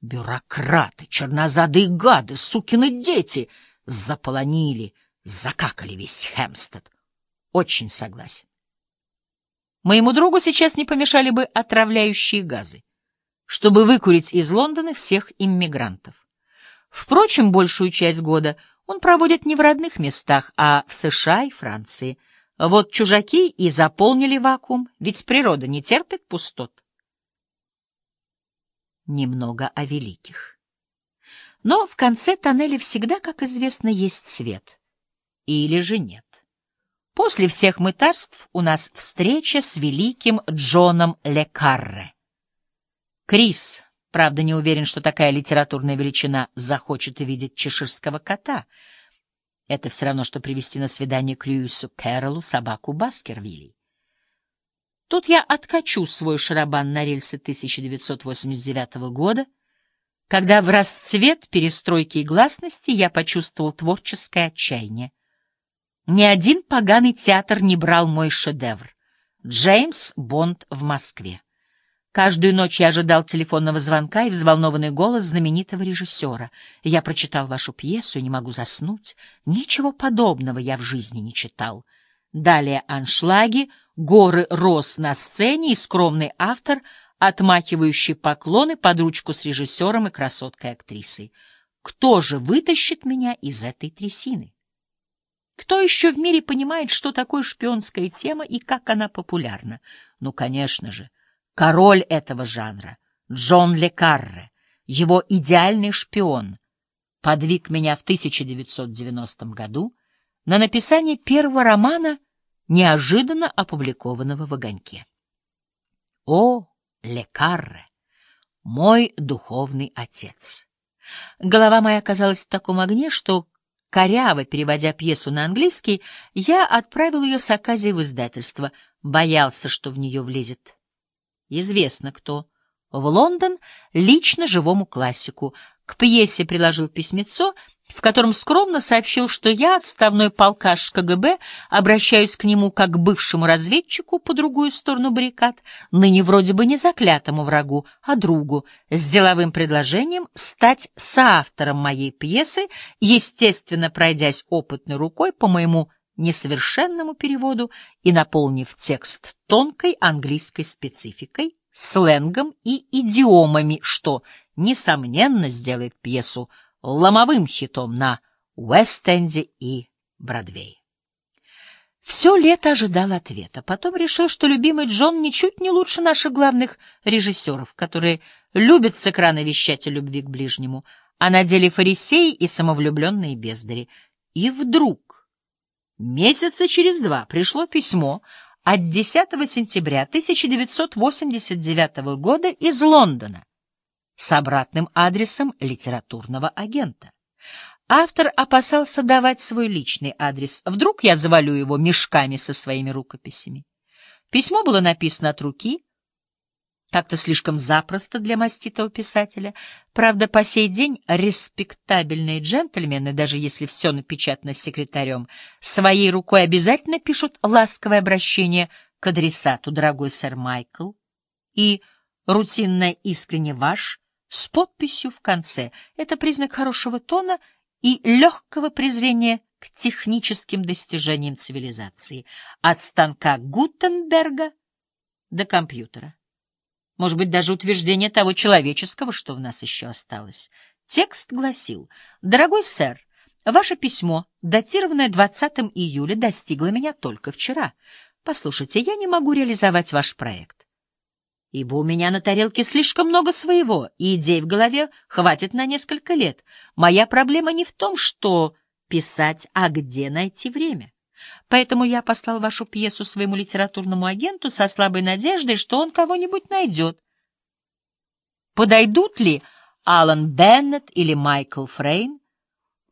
Бюрократы, чернозадые гады, сукины дети заполонили, закакали весь Хемстед. Очень согласен. Моему другу сейчас не помешали бы отравляющие газы, чтобы выкурить из Лондона всех иммигрантов. Впрочем, большую часть года он проводит не в родных местах, а в США и Франции. Вот чужаки и заполнили вакуум, ведь природа не терпит пустот. Немного о великих. Но в конце тоннеля всегда, как известно, есть свет. Или же нет. После всех мытарств у нас встреча с великим Джоном Лекарре. Крис, правда, не уверен, что такая литературная величина захочет видеть чеширского кота. Это все равно, что привести на свидание к Льюису Кэрролу собаку Баскервилей. Тут я откачу свой шарабан на рельсы 1989 года, когда в расцвет перестройки и гласности я почувствовал творческое отчаяние. Ни один поганый театр не брал мой шедевр. Джеймс Бонд в Москве. Каждую ночь я ожидал телефонного звонка и взволнованный голос знаменитого режиссера. Я прочитал вашу пьесу не могу заснуть. Ничего подобного я в жизни не читал. Далее аншлаги, горы роз на сцене и скромный автор, отмахивающий поклоны под ручку с режиссером и красоткой-актрисой. Кто же вытащит меня из этой трясины? Кто еще в мире понимает, что такое шпионская тема и как она популярна? Ну, конечно же, король этого жанра, Джон Ле Карре, его идеальный шпион, подвиг меня в 1990 году на написание первого романа, неожиданно опубликованного в «Огоньке». О, Ле Карре, мой духовный отец! Голова моя оказалась в таком огне, что Коряво переводя пьесу на английский, я отправил ее с оказией в издательство, боялся, что в нее влезет. Известно кто. В Лондон лично живому классику. К пьесе приложил письмецо — в котором скромно сообщил, что я, отставной полкаш КГБ, обращаюсь к нему как к бывшему разведчику по другую сторону баррикад, ныне вроде бы не заклятому врагу, а другу, с деловым предложением стать соавтором моей пьесы, естественно, пройдясь опытной рукой по моему несовершенному переводу и наполнив текст тонкой английской спецификой, сленгом и идиомами, что, несомненно, сделает пьесу ломовым хитом на Уэст-Энде и Бродвее. Все лето ожидал ответа. Потом решил, что любимый Джон ничуть не лучше наших главных режиссеров, которые любят с экрана вещать о любви к ближнему, а на деле фарисеи и самовлюбленные бездари. И вдруг, месяца через два, пришло письмо от 10 сентября 1989 года из Лондона, с обратным адресом литературного агента. Автор опасался давать свой личный адрес. Вдруг я завалю его мешками со своими рукописями. Письмо было написано от руки, как-то слишком запросто для маститого писателя. Правда, по сей день респектабельные джентльмены, даже если все напечатано секретарем, своей рукой обязательно пишут ласковое обращение к адресату «Дорогой сэр Майкл» и рутинно искренне ваш с подписью в конце. Это признак хорошего тона и легкого презрения к техническим достижениям цивилизации, от станка Гутенберга до компьютера. Может быть, даже утверждение того человеческого, что в нас еще осталось. Текст гласил «Дорогой сэр, ваше письмо, датированное 20 июля, достигло меня только вчера. Послушайте, я не могу реализовать ваш проект ибо у меня на тарелке слишком много своего, и идей в голове хватит на несколько лет. Моя проблема не в том, что писать, а где найти время. Поэтому я послал вашу пьесу своему литературному агенту со слабой надеждой, что он кого-нибудь найдет. Подойдут ли Алан Беннет или Майкл Фрейн?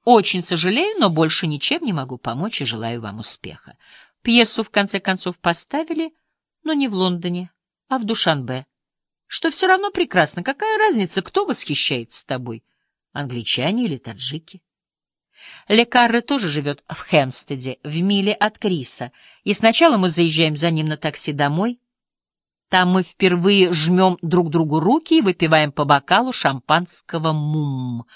Очень сожалею, но больше ничем не могу помочь и желаю вам успеха. Пьесу в конце концов поставили, но не в Лондоне, а в Душанбе. Что все равно прекрасно. Какая разница, кто восхищается тобой? Англичане или таджики? Лекарре тоже живет в Хемстеде, в миле от Криса, и сначала мы заезжаем за ним на такси домой. Там мы впервые жмем друг другу руки и выпиваем по бокалу шампанского «Мум».